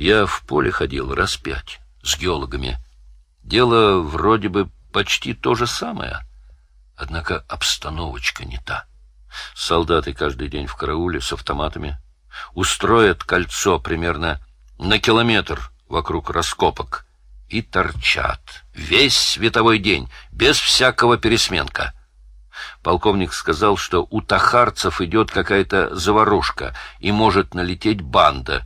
Я в поле ходил раз пять с геологами. Дело вроде бы почти то же самое, однако обстановочка не та. Солдаты каждый день в карауле с автоматами устроят кольцо примерно на километр вокруг раскопок и торчат весь световой день, без всякого пересменка. Полковник сказал, что у тахарцев идет какая-то заварушка и может налететь банда.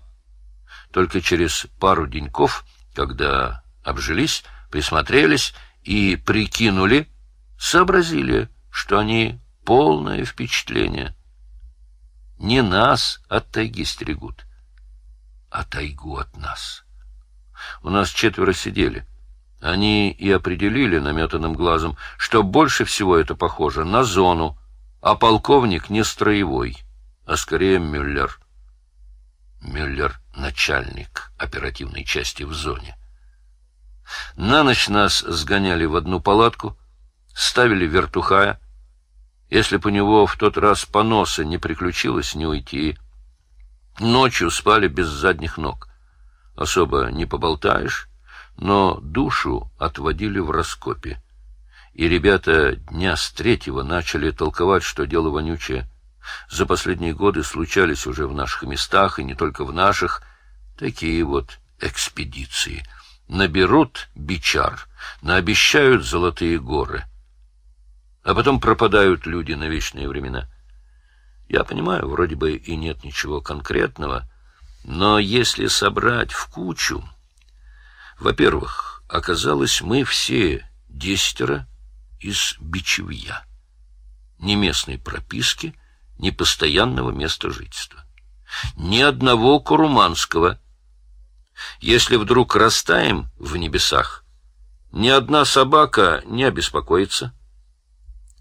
Только через пару деньков, когда обжились, присмотрелись и прикинули, сообразили, что они полное впечатление. Не нас от тайги стерегут, а тайгу от нас. У нас четверо сидели. Они и определили наметанным глазом, что больше всего это похоже на зону, а полковник не строевой, а скорее Мюллер. Мюллер — начальник оперативной части в зоне. На ночь нас сгоняли в одну палатку, ставили вертухая. Если бы у него в тот раз поноса не приключилось, не уйти. Ночью спали без задних ног. Особо не поболтаешь, но душу отводили в раскопе. И ребята дня с третьего начали толковать, что дело вонючее. За последние годы случались уже в наших местах, и не только в наших, такие вот экспедиции. Наберут бичар, наобещают золотые горы. А потом пропадают люди на вечные времена. Я понимаю, вроде бы и нет ничего конкретного, но если собрать в кучу... Во-первых, оказалось, мы все десятеро из Бичевья. Ни местной прописки, ни постоянного места жительства. Ни одного куруманского. Если вдруг растаем в небесах, ни одна собака не обеспокоится.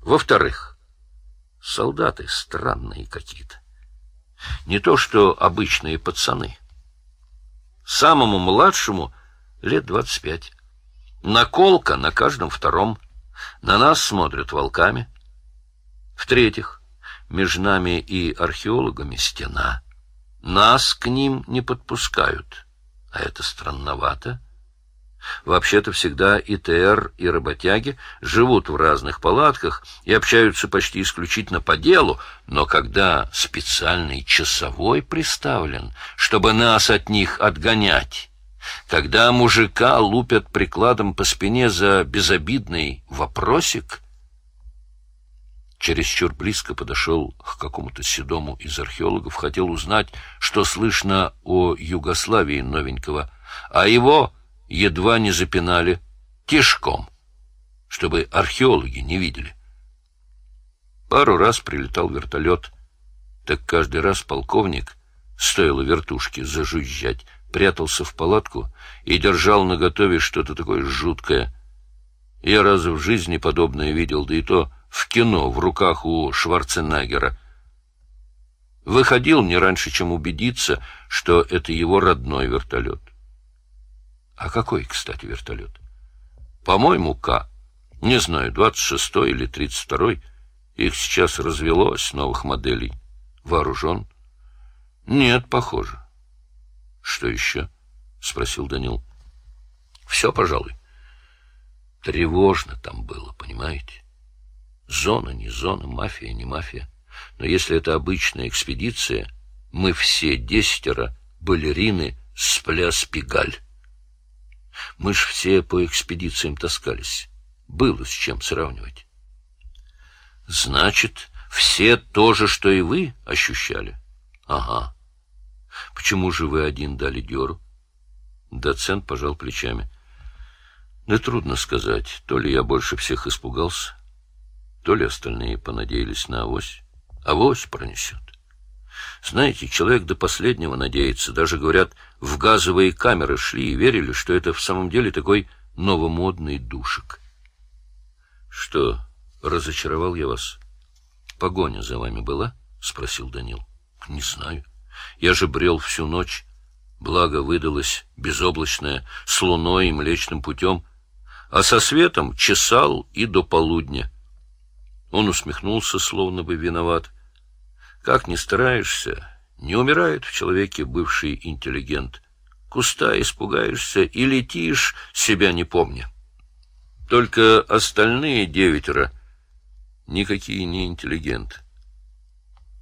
Во-вторых, солдаты странные какие-то. Не то что обычные пацаны. Самому младшему лет двадцать пять. Наколка на каждом втором. На нас смотрят волками. В-третьих, между нами и археологами стена. Нас к ним не подпускают. А это странновато. Вообще-то всегда и ТР, и работяги живут в разных палатках и общаются почти исключительно по делу, но когда специальный часовой приставлен, чтобы нас от них отгонять, когда мужика лупят прикладом по спине за безобидный вопросик, чересчур близко подошел к какому-то седому из археологов, хотел узнать, что слышно о Югославии новенького, а его едва не запинали тишком, чтобы археологи не видели. Пару раз прилетал вертолет, так каждый раз полковник, стоило вертушке зажужжать, прятался в палатку и держал наготове что-то такое жуткое. Я раз в жизни подобное видел, да и то в кино, в руках у Шварценеггера. Выходил не раньше, чем убедиться, что это его родной вертолет. А какой, кстати, вертолет? По-моему, К. Не знаю, 26-й или 32-й. Их сейчас развелось, новых моделей. Вооружен? Нет, похоже. Что еще? Спросил Данил. Все, пожалуй. Тревожно там было, понимаете? Зона не зона, мафия не мафия. Но если это обычная экспедиция, мы все десятеро балерины с пляс Пигаль. Мы ж все по экспедициям таскались. Было с чем сравнивать. Значит, все то же, что и вы, ощущали? Ага. Почему же вы один дали дёру? Доцент пожал плечами. Да трудно сказать. То ли я больше всех испугался, то ли остальные понадеялись на авось. Авось пронесет. Знаете, человек до последнего надеется. Даже, говорят, в газовые камеры шли и верили, что это в самом деле такой новомодный душек. Что, разочаровал я вас? Погоня за вами была? Спросил Данил. Не знаю. Я же брел всю ночь. Благо выдалось безоблачное, с луной и млечным путем, а со светом чесал и до полудня. Он усмехнулся, словно бы виноват. Как ни стараешься, не умирает в человеке бывший интеллигент. куста испугаешься и летишь, себя не помня. Только остальные девятеро никакие не интеллигенты.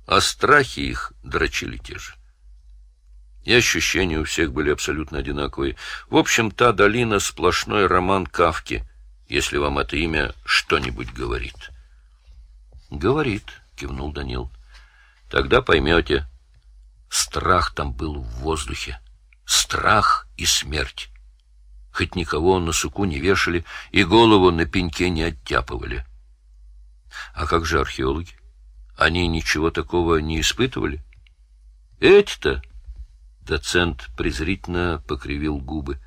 А страхи их дрочили те же. И ощущения у всех были абсолютно одинаковые. В общем, та долина — сплошной роман Кавки, если вам это имя что-нибудь говорит. — Говорит, — кивнул Данил. — Тогда поймете. Страх там был в воздухе. Страх и смерть. Хоть никого на суку не вешали и голову на пеньке не оттяпывали. А как же археологи? Они ничего такого не испытывали? Эти-то Доцент презрительно покривил губы.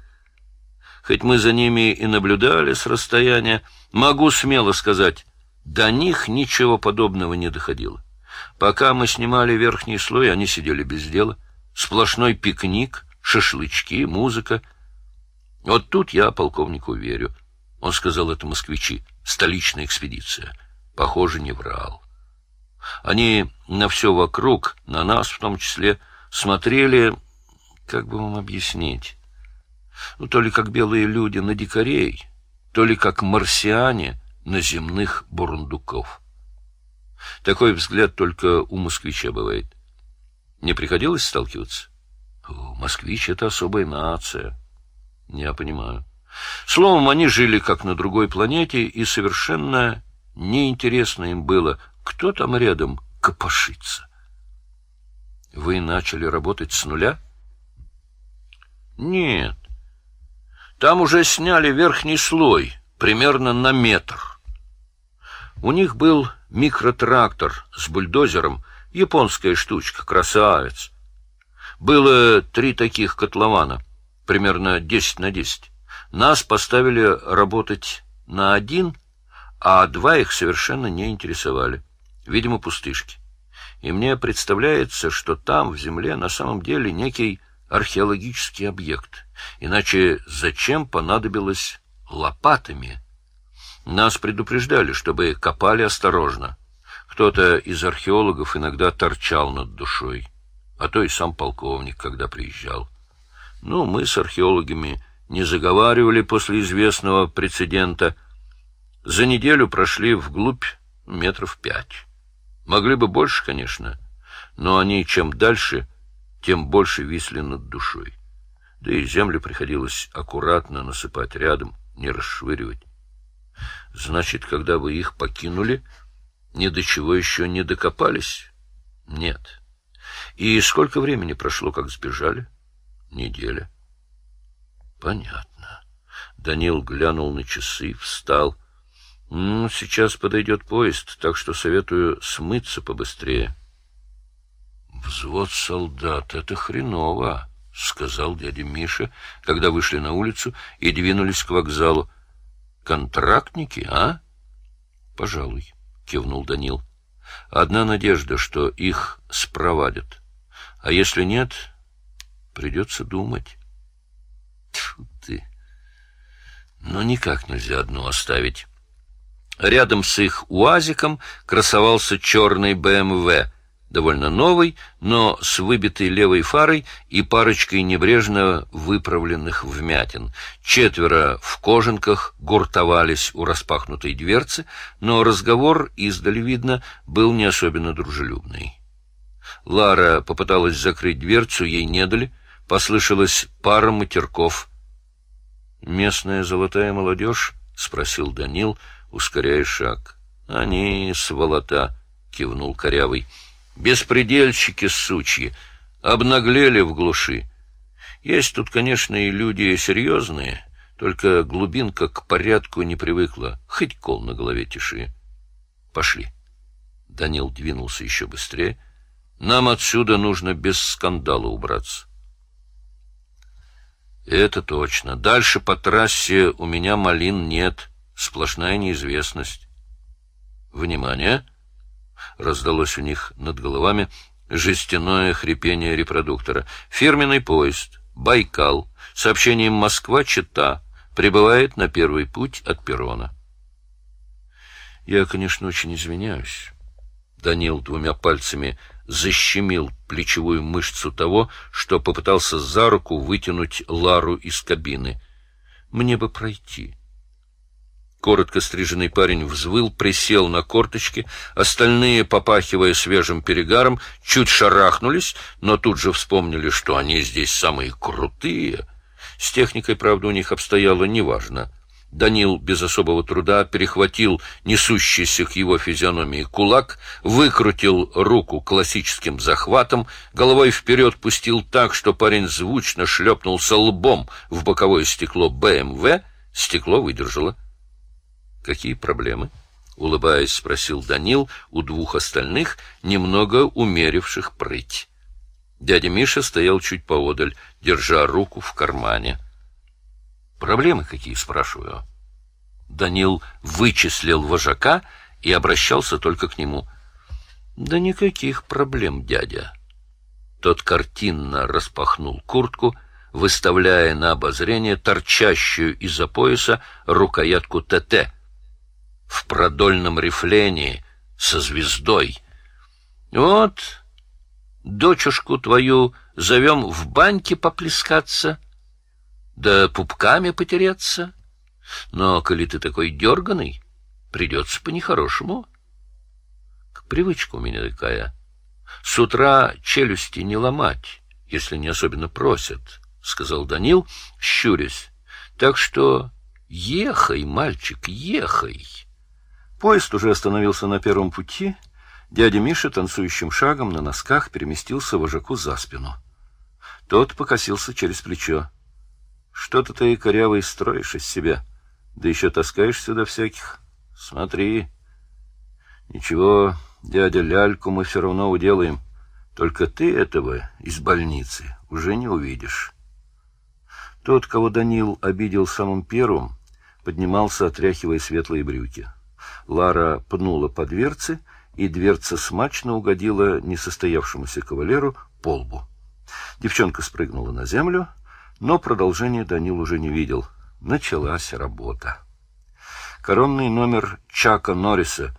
Хоть мы за ними и наблюдали с расстояния, могу смело сказать, до них ничего подобного не доходило. Пока мы снимали верхний слой, они сидели без дела. Сплошной пикник, шашлычки, музыка. Вот тут я полковнику верю. Он сказал это москвичи, столичная экспедиция. Похоже, не врал. Они на все вокруг, на нас в том числе, смотрели как бы вам объяснить? Ну, то ли как белые люди на дикарей, то ли как марсиане на земных бурундуков. Такой взгляд только у москвича бывает. Не приходилось сталкиваться? Москвич — это особая нация. Я понимаю. Словом, они жили как на другой планете, и совершенно неинтересно им было, кто там рядом копошится. Вы начали работать с нуля? — нет. Там уже сняли верхний слой, примерно на метр. У них был микротрактор с бульдозером, японская штучка, красавец. Было три таких котлована, примерно 10 на 10. Нас поставили работать на один, а два их совершенно не интересовали. Видимо, пустышки. И мне представляется, что там, в земле, на самом деле некий археологический объект. Иначе зачем понадобилось лопатами? Нас предупреждали, чтобы копали осторожно. Кто-то из археологов иногда торчал над душой, а то и сам полковник, когда приезжал. Ну, мы с археологами не заговаривали после известного прецедента. За неделю прошли вглубь метров пять. Могли бы больше, конечно, но они чем дальше, тем больше висли над душой. Да и землю приходилось аккуратно насыпать рядом, не расшвыривать. Значит, когда вы их покинули, ни до чего еще не докопались? Нет. И сколько времени прошло, как сбежали? Неделя. Понятно. Данил глянул на часы, встал. Ну, сейчас подойдет поезд, так что советую смыться побыстрее. «Взвод солдат — это хреново», — сказал дядя Миша, когда вышли на улицу и двинулись к вокзалу. «Контрактники, а?» «Пожалуй», — кивнул Данил. «Одна надежда, что их спровадят. А если нет, придется думать». Тьфу ты! Но никак нельзя одну оставить. Рядом с их УАЗиком красовался черный БМВ — довольно новый, но с выбитой левой фарой и парочкой небрежно выправленных вмятин. Четверо в кожанках гуртовались у распахнутой дверцы, но разговор, издали видно, был не особенно дружелюбный. Лара попыталась закрыть дверцу, ей не дали, послышалась пара матерков. «Местная золотая молодежь?» — спросил Данил, ускоряя шаг. «Они сволота», — кивнул Корявый. Беспредельщики сучьи обнаглели в глуши. Есть тут, конечно, и люди серьезные, только глубинка к порядку не привыкла, хоть кол на голове тиши. Пошли. Данил двинулся еще быстрее. Нам отсюда нужно без скандала убраться. Это точно. Дальше по трассе у меня малин нет. Сплошная неизвестность. Внимание! Раздалось у них над головами жестяное хрипение репродуктора. Фирменный поезд «Байкал» сообщением «Москва-Чита» прибывает на первый путь от перрона. Я, конечно, очень извиняюсь. Данил двумя пальцами защемил плечевую мышцу того, что попытался за руку вытянуть Лару из кабины. «Мне бы пройти». Коротко стриженный парень взвыл, присел на корточки, остальные, попахивая свежим перегаром, чуть шарахнулись, но тут же вспомнили, что они здесь самые крутые. С техникой, правда, у них обстояло неважно. Данил без особого труда перехватил несущийся к его физиономии кулак, выкрутил руку классическим захватом, головой вперед пустил так, что парень звучно шлепнулся лбом в боковое стекло БМВ, стекло выдержало. Какие проблемы? улыбаясь, спросил Данил у двух остальных, немного умеривших прыть. Дядя Миша стоял чуть поодаль, держа руку в кармане. Проблемы какие, спрашиваю. Данил вычислил вожака и обращался только к нему. Да никаких проблем, дядя. Тот картинно распахнул куртку, выставляя на обозрение торчащую из-за пояса рукоятку ТТ в продольном рифлении со звездой. Вот дочушку твою зовем в баньке поплескаться, да пупками потереться. Но, коли ты такой дерганый, придется по-нехорошему. Привычка у меня такая. С утра челюсти не ломать, если не особенно просят, — сказал Данил, щурясь. Так что ехай, мальчик, ехай. Поезд уже остановился на первом пути. Дядя Миша танцующим шагом на носках переместился вожаку за спину. Тот покосился через плечо. Что-то ты корявый строишь из себя, да еще таскаешь сюда всяких. Смотри. Ничего, дядя Ляльку мы все равно уделаем. Только ты этого из больницы уже не увидишь. Тот, кого Данил обидел самым первым, поднимался, отряхивая светлые брюки. Лара пнула по дверце, и дверца смачно угодила несостоявшемуся кавалеру по лбу. Девчонка спрыгнула на землю, но продолжения Данил уже не видел. Началась работа. Коронный номер Чака Норриса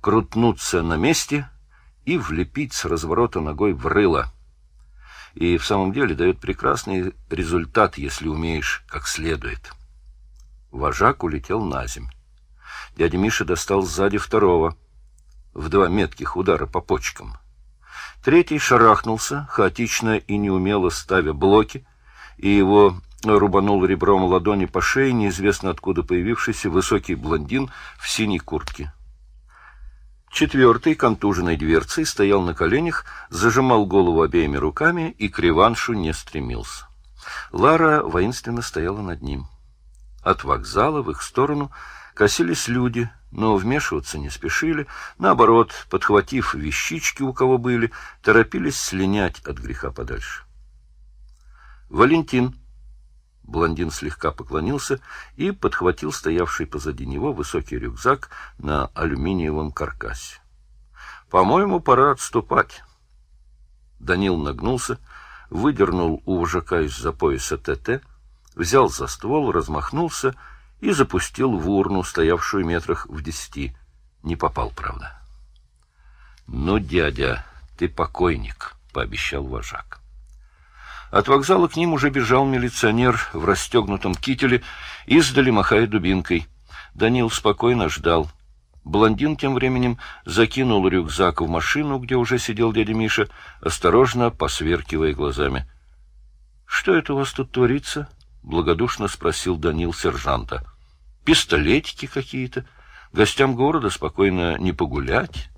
крутнуться на месте и влепить с разворота ногой в рыло. И в самом деле дает прекрасный результат, если умеешь как следует. Вожак улетел на земь. Дядя Миша достал сзади второго, в два метких удара по почкам. Третий шарахнулся, хаотично и неумело ставя блоки, и его рубанул ребром ладони по шее неизвестно откуда появившийся высокий блондин в синей куртке. Четвертый, контуженной дверцей, стоял на коленях, зажимал голову обеими руками и к реваншу не стремился. Лара воинственно стояла над ним. От вокзала в их сторону Косились люди, но вмешиваться не спешили, наоборот, подхватив вещички, у кого были, торопились слинять от греха подальше. Валентин Блондин слегка поклонился и подхватил стоявший позади него высокий рюкзак на алюминиевом каркасе. По-моему, пора отступать. Данил нагнулся, выдернул у вожака из-за пояса ТТ, взял за ствол, размахнулся и запустил в урну, стоявшую метрах в десяти. Не попал, правда. — Ну, дядя, ты покойник, — пообещал вожак. От вокзала к ним уже бежал милиционер в расстегнутом кителе, издали махая дубинкой. Данил спокойно ждал. Блондин тем временем закинул рюкзак в машину, где уже сидел дядя Миша, осторожно посверкивая глазами. — Что это у вас тут творится? — благодушно спросил Данил сержанта. Пистолетики какие-то. Гостям города спокойно не погулять.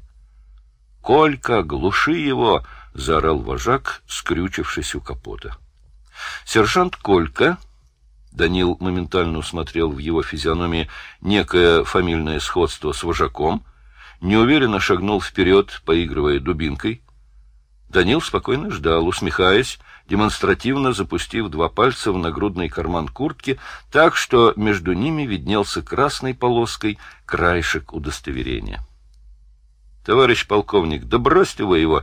Колька, глуши его, заорал вожак, скрючившись у капота. Сержант Колька Данил моментально усмотрел в его физиономии некое фамильное сходство с вожаком, неуверенно шагнул вперед, поигрывая дубинкой. Данил спокойно ждал, усмехаясь, демонстративно запустив два пальца в нагрудный карман куртки, так что между ними виднелся красной полоской краешек удостоверения. Товарищ полковник, да бросьте вы его,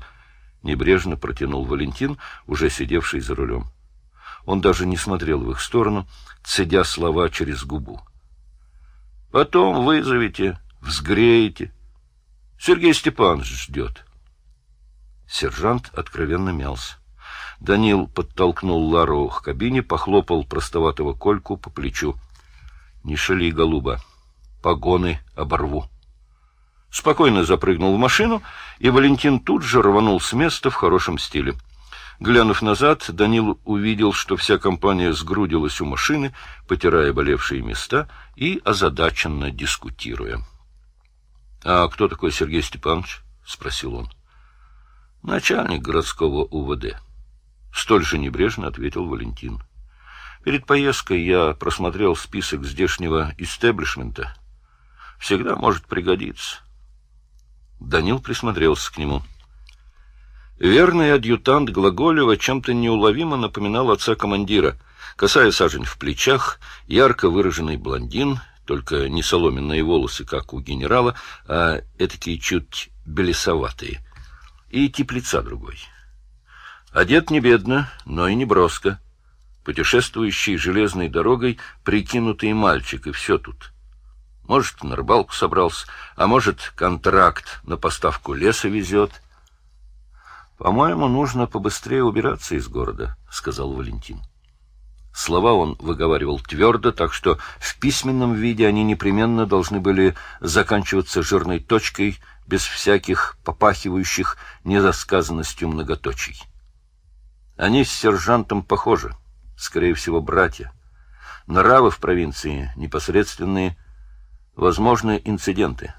небрежно протянул Валентин, уже сидевший за рулем. Он даже не смотрел в их сторону, цедя слова через губу. Потом вызовите, взгреете. Сергей Степанович ждет. Сержант откровенно мялся. Данил подтолкнул Лару к кабине, похлопал простоватого Кольку по плечу. — Не шали, голуба, погоны оборву. Спокойно запрыгнул в машину, и Валентин тут же рванул с места в хорошем стиле. Глянув назад, Данил увидел, что вся компания сгрудилась у машины, потирая болевшие места и озадаченно дискутируя. — А кто такой Сергей Степанович? — спросил он. — Начальник городского УВД. Столь же небрежно ответил Валентин. Перед поездкой я просмотрел список здешнего истеблишмента. Всегда может пригодиться. Данил присмотрелся к нему. Верный адъютант Глаголева чем-то неуловимо напоминал отца командира. Косая сажень в плечах, ярко выраженный блондин, только не соломенные волосы, как у генерала, а этакие чуть белесоватые. И тип лица другой. Одет не бедно, но и не броско. Путешествующий железной дорогой прикинутый мальчик, и все тут. Может, на рыбалку собрался, а может, контракт на поставку леса везет. — По-моему, нужно побыстрее убираться из города, — сказал Валентин. Слова он выговаривал твердо, так что в письменном виде они непременно должны были заканчиваться жирной точкой, без всяких попахивающих недосказанностью многоточий. Они с сержантом похожи, скорее всего, братья. Нравы в провинции непосредственные, возможны инциденты.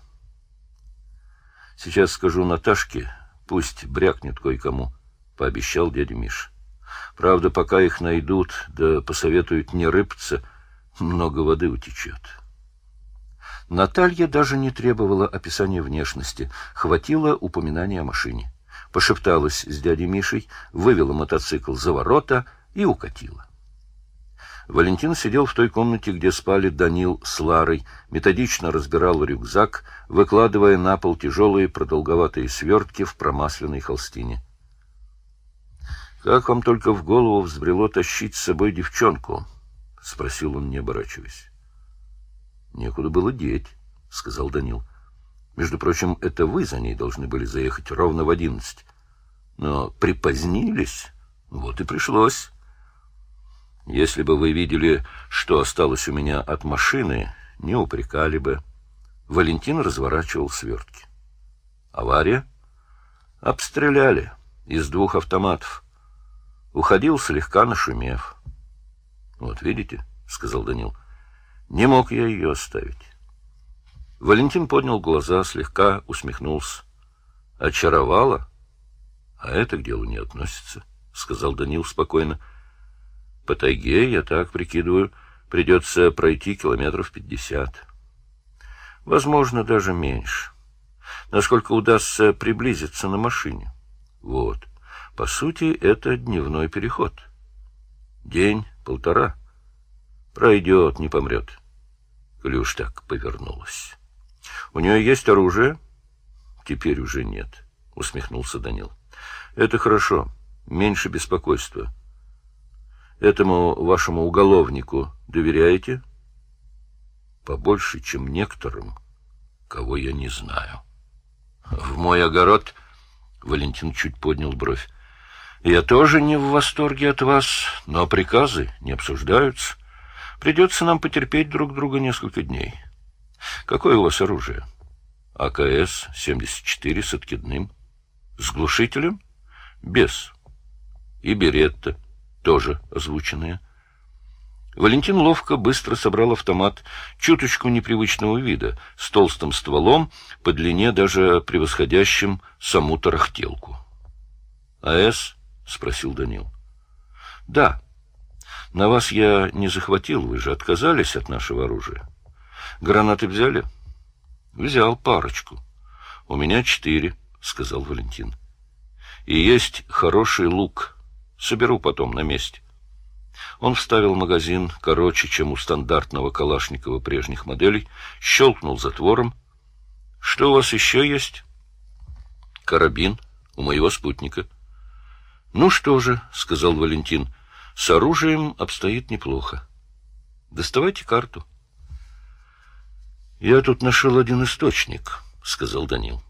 Сейчас скажу Наташке, пусть брякнет кое-кому, — пообещал дядя Миш. Правда, пока их найдут, да посоветуют не рыпаться, много воды утечет. Наталья даже не требовала описания внешности, хватило упоминания о машине пошепталась с дядей Мишей, вывела мотоцикл за ворота и укатила. Валентин сидел в той комнате, где спали Данил с Ларой, методично разбирал рюкзак, выкладывая на пол тяжелые продолговатые свертки в промасленной холстине. — Как вам только в голову взбрело тащить с собой девчонку? — спросил он, не оборачиваясь. — Некуда было деть, — сказал Данил. — между прочим, это вы за ней должны были заехать ровно в одиннадцать. Но припозднились, вот и пришлось. Если бы вы видели, что осталось у меня от машины, не упрекали бы. Валентин разворачивал свертки. Авария? Обстреляли из двух автоматов. Уходил слегка нашумев. — Вот видите, — сказал Данил, — не мог я ее оставить. Валентин поднял глаза, слегка усмехнулся. — Очаровала? — А это к делу не относится, — сказал Данил спокойно. — По тайге, я так прикидываю, придется пройти километров пятьдесят. Возможно, даже меньше. Насколько удастся приблизиться на машине. Вот. По сути, это дневной переход. День, полтора. Пройдет, не помрет. Уж так повернулась. У нее есть оружие? Теперь уже нет, усмехнулся Данил. Это хорошо, меньше беспокойства. Этому вашему уголовнику доверяете? Побольше, чем некоторым, кого я не знаю. В мой огород Валентин чуть поднял бровь. Я тоже не в восторге от вас, но приказы не обсуждаются. Придется нам потерпеть друг друга несколько дней. Какое у вас оружие? АКС-74 с откидным. С глушителем? Без. И беретта, тоже озвученная. Валентин ловко, быстро собрал автомат, чуточку непривычного вида, с толстым стволом, по длине даже превосходящим саму тарахтелку. «АЭС?» — спросил Данил. «Да. На вас я не захватил, вы же отказались от нашего оружия». Гранаты взяли? Взял парочку. У меня четыре, сказал Валентин. И есть хороший лук. Соберу потом на месте. Он вставил магазин короче, чем у стандартного Калашникова прежних моделей, щелкнул затвором. Что у вас еще есть? Карабин у моего спутника. Ну что же, сказал Валентин, с оружием обстоит неплохо. Доставайте карту. — Я тут нашел один источник, — сказал Данил.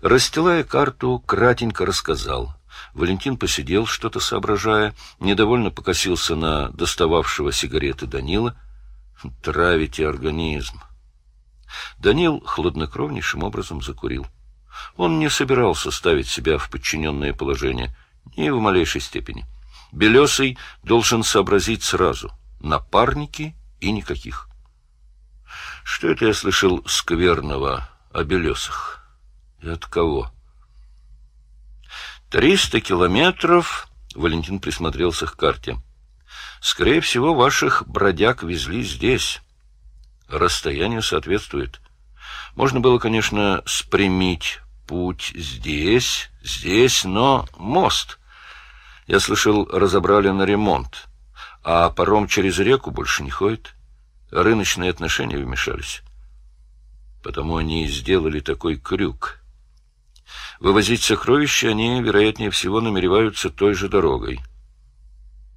Расстилая карту, кратенько рассказал. Валентин посидел, что-то соображая, недовольно покосился на достававшего сигареты Данила. «Травите организм». Данил хладнокровнейшим образом закурил. Он не собирался ставить себя в подчиненное положение, ни в малейшей степени. Белесый должен сообразить сразу. Напарники и никаких. Что это я слышал скверного о белесах? И от кого? Триста километров, Валентин присмотрелся к карте. Скорее всего, ваших бродяг везли здесь. Расстояние соответствует. Можно было, конечно, спрямить путь здесь, здесь, но мост. Я слышал, разобрали на ремонт, а паром через реку больше не ходит. Рыночные отношения вмешались. Потому они и сделали такой крюк. Вывозить сокровища они, вероятнее всего, намереваются той же дорогой.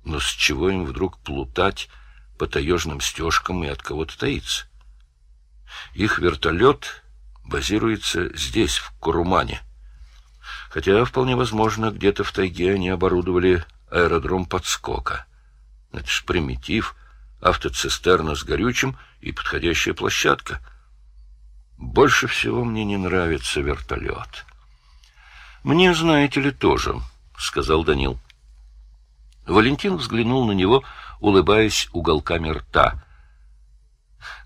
Но с чего им вдруг плутать по таежным стежкам и от кого-то таиться? Их вертолет базируется здесь, в Курумане. Хотя, вполне возможно, где-то в тайге они оборудовали аэродром подскока. Это ж примитив, автоцистерна с горючим и подходящая площадка. Больше всего мне не нравится вертолет. «Мне, знаете ли, тоже», — сказал Данил. Валентин взглянул на него, улыбаясь уголками рта.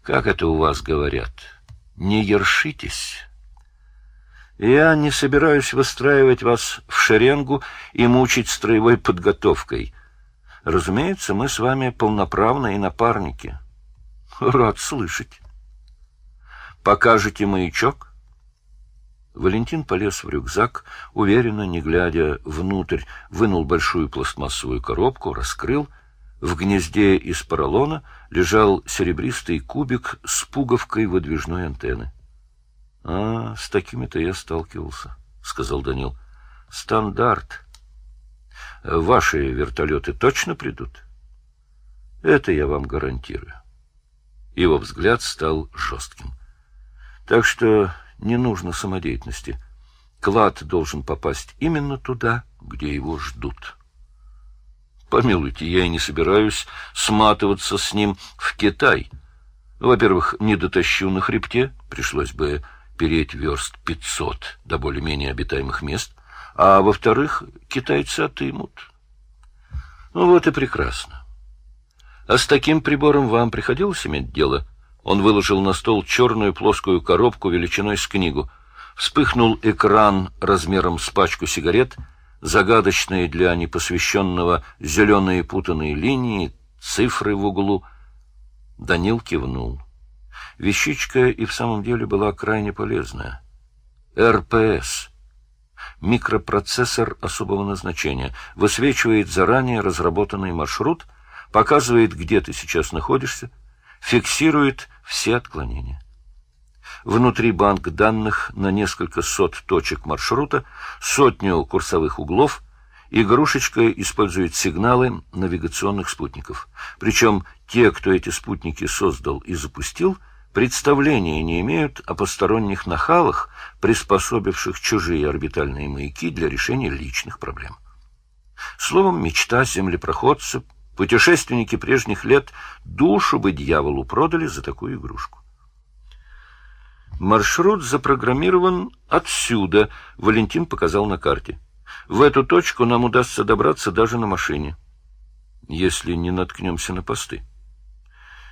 «Как это у вас говорят?» не ершитесь. Я не собираюсь выстраивать вас в шеренгу и мучить строевой подготовкой. Разумеется, мы с вами полноправные напарники. Рад слышать. Покажете маячок? Валентин полез в рюкзак, уверенно, не глядя внутрь, вынул большую пластмассовую коробку, раскрыл — в гнезде из поролона лежал серебристый кубик с пуговкой выдвижной антенны. — А, с такими-то я сталкивался, — сказал Данил. — Стандарт. Ваши вертолеты точно придут? — Это я вам гарантирую. Его взгляд стал жестким. — Так что не нужно самодеятельности. Клад должен попасть именно туда, где его ждут. Помилуйте, я и не собираюсь сматываться с ним в Китай. Во-первых, не дотащу на хребте, пришлось бы переть верст пятьсот до более-менее обитаемых мест, а во-вторых, китайцы отымут. Ну вот и прекрасно. А с таким прибором вам приходилось иметь дело? Он выложил на стол черную плоскую коробку величиной с книгу. Вспыхнул экран размером с пачку сигарет — загадочные для непосвященного зеленые путанные линии, цифры в углу. Данил кивнул. Вещичка и в самом деле была крайне полезная. РПС. Микропроцессор особого назначения. Высвечивает заранее разработанный маршрут, показывает, где ты сейчас находишься, фиксирует все отклонения. Внутри банк данных на несколько сот точек маршрута, сотню курсовых углов. Игрушечка использует сигналы навигационных спутников. Причем те, кто эти спутники создал и запустил, представления не имеют о посторонних нахалах, приспособивших чужие орбитальные маяки для решения личных проблем. Словом, мечта землепроходца, путешественники прежних лет душу бы дьяволу продали за такую игрушку. Маршрут запрограммирован отсюда, Валентин показал на карте. В эту точку нам удастся добраться даже на машине. Если не наткнемся на посты.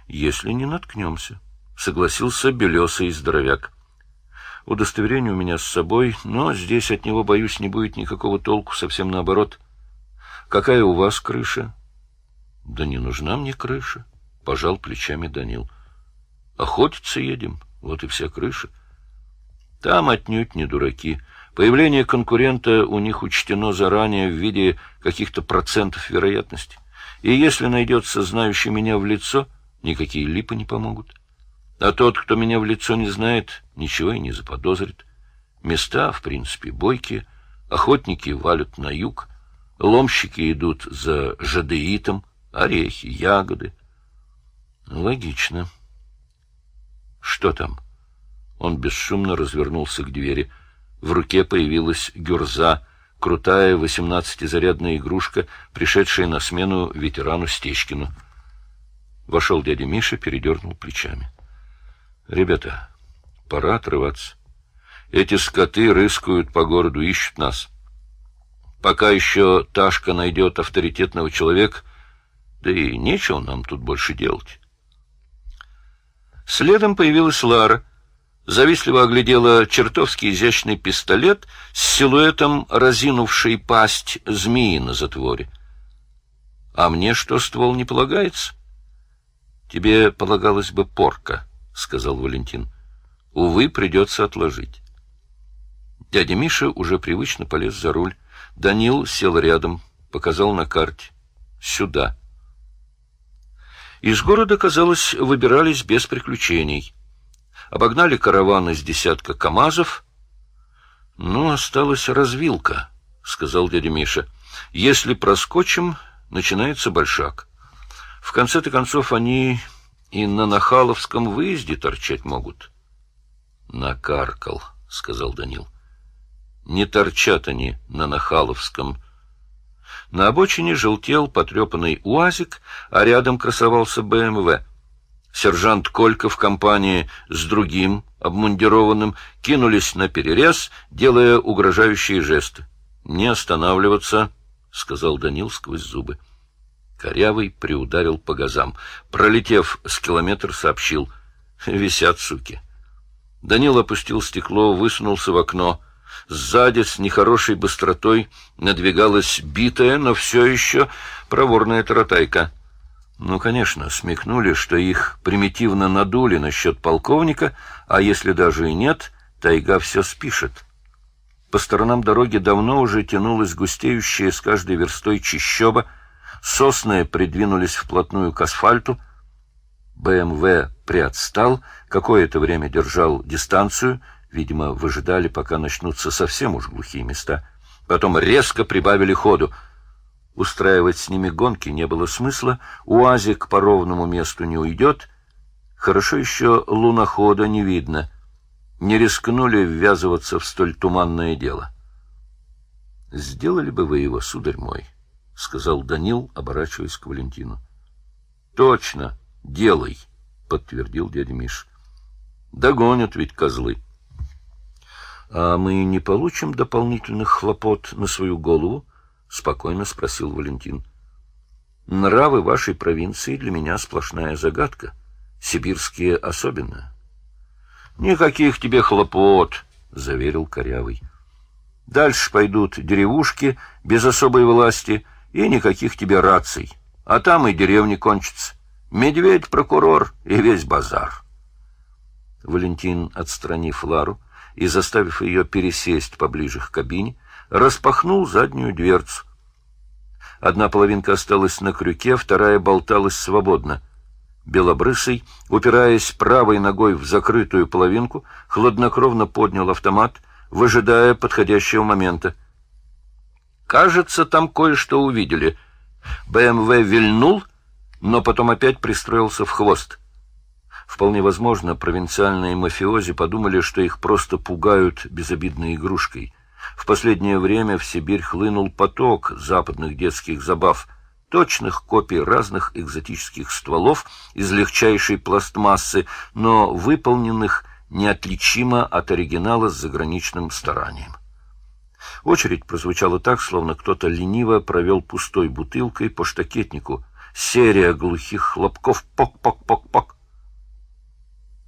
Если не наткнемся, согласился белесый здоровяк. Удостоверение у меня с собой, но здесь от него, боюсь, не будет никакого толку, совсем наоборот. Какая у вас крыша? Да не нужна мне крыша, пожал плечами Данил. Охотиться едем. Вот и вся крыша. Там отнюдь не дураки. Появление конкурента у них учтено заранее в виде каких-то процентов вероятности. И если найдется знающий меня в лицо, никакие липы не помогут. А тот, кто меня в лицо не знает, ничего и не заподозрит. Места, в принципе, бойкие, охотники валят на юг, ломщики идут за жадеитом, орехи, ягоды. Логично. Что там? Он бесшумно развернулся к двери. В руке появилась гюрза, крутая восемнадцатизарядная игрушка, пришедшая на смену ветерану Стечкину. Вошел дядя Миша, передернул плечами. — Ребята, пора отрываться. Эти скоты рыскают по городу, ищут нас. Пока еще Ташка найдет авторитетного человека, да и нечего нам тут больше делать. Следом появилась Лара. Завистливо оглядела чертовски изящный пистолет с силуэтом разинувшей пасть змеи на затворе. — А мне что, ствол не полагается? — Тебе полагалась бы порка, — сказал Валентин. — Увы, придется отложить. Дядя Миша уже привычно полез за руль. Данил сел рядом, показал на карте. «Сюда». Из города, казалось, выбирались без приключений. Обогнали караван из десятка КАМАЗов. «Ну, осталась развилка», — сказал дядя Миша. «Если проскочим, начинается большак. В конце-то концов они и на Нахаловском выезде торчать могут». «Накаркал», — сказал Данил. Не торчат они на Нахаловском. На обочине желтел потрепанный УАЗик, а рядом красовался БМВ. Сержант Колька в компании с другим, обмундированным, кинулись на перерез, делая угрожающие жесты. «Не останавливаться», — сказал Данил сквозь зубы. Корявый приударил по газам. Пролетев с километр, сообщил. «Висят, суки». Данил опустил стекло, высунулся в окно — Сзади с нехорошей быстротой надвигалась битая, но все еще проворная таратайка. Ну, конечно, смекнули, что их примитивно надули насчет полковника, а если даже и нет, тайга все спишет. По сторонам дороги давно уже тянулась густеющая с каждой верстой чищоба, сосны придвинулись вплотную к асфальту, БМВ приотстал, какое-то время держал дистанцию — Видимо, выжидали, пока начнутся совсем уж глухие места. Потом резко прибавили ходу. Устраивать с ними гонки не было смысла. УАЗик по ровному месту не уйдет. Хорошо еще лунохода не видно. Не рискнули ввязываться в столь туманное дело. «Сделали бы вы его, сударь мой», — сказал Данил, оборачиваясь к Валентину. «Точно, делай», — подтвердил дядя Миш. «Догонят ведь козлы». А мы не получим дополнительных хлопот на свою голову? спокойно спросил Валентин. Нравы вашей провинции для меня сплошная загадка, сибирские особенно. Никаких тебе хлопот, заверил Корявый. Дальше пойдут деревушки без особой власти и никаких тебе раций. А там и деревни кончатся. Медведь, прокурор и весь базар. Валентин, отстранив Лару, и, заставив ее пересесть поближе к кабине, распахнул заднюю дверцу. Одна половинка осталась на крюке, вторая болталась свободно. Белобрысый, упираясь правой ногой в закрытую половинку, хладнокровно поднял автомат, выжидая подходящего момента. Кажется, там кое-что увидели. БМВ вильнул, но потом опять пристроился в хвост. Вполне возможно, провинциальные мафиози подумали, что их просто пугают безобидной игрушкой. В последнее время в Сибирь хлынул поток западных детских забав, точных копий разных экзотических стволов из легчайшей пластмассы, но выполненных неотличимо от оригинала с заграничным старанием. Очередь прозвучала так, словно кто-то лениво провел пустой бутылкой по штакетнику. Серия глухих хлопков «пок-пок-пок-пок».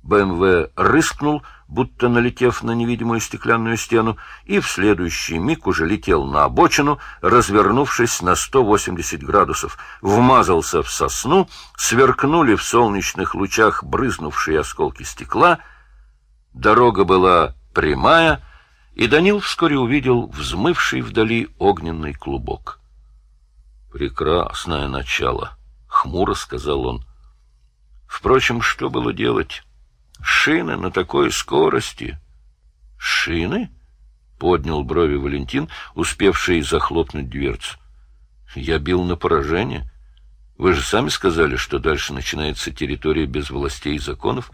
БМВ рыскнул, будто налетев на невидимую стеклянную стену, и в следующий миг уже летел на обочину, развернувшись на 180 градусов, вмазался в сосну, сверкнули в солнечных лучах брызнувшие осколки стекла. Дорога была прямая, и Данил вскоре увидел взмывший вдали огненный клубок. «Прекрасное начало», — хмуро сказал он. «Впрочем, что было делать?» Шины на такой скорости. Шины? Поднял брови Валентин, успевший захлопнуть дверцу. Я бил на поражение. Вы же сами сказали, что дальше начинается территория без властей и законов.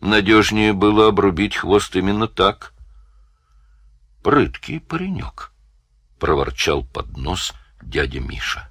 Надежнее было обрубить хвост именно так. Прыткий паренек, — проворчал под нос дядя Миша.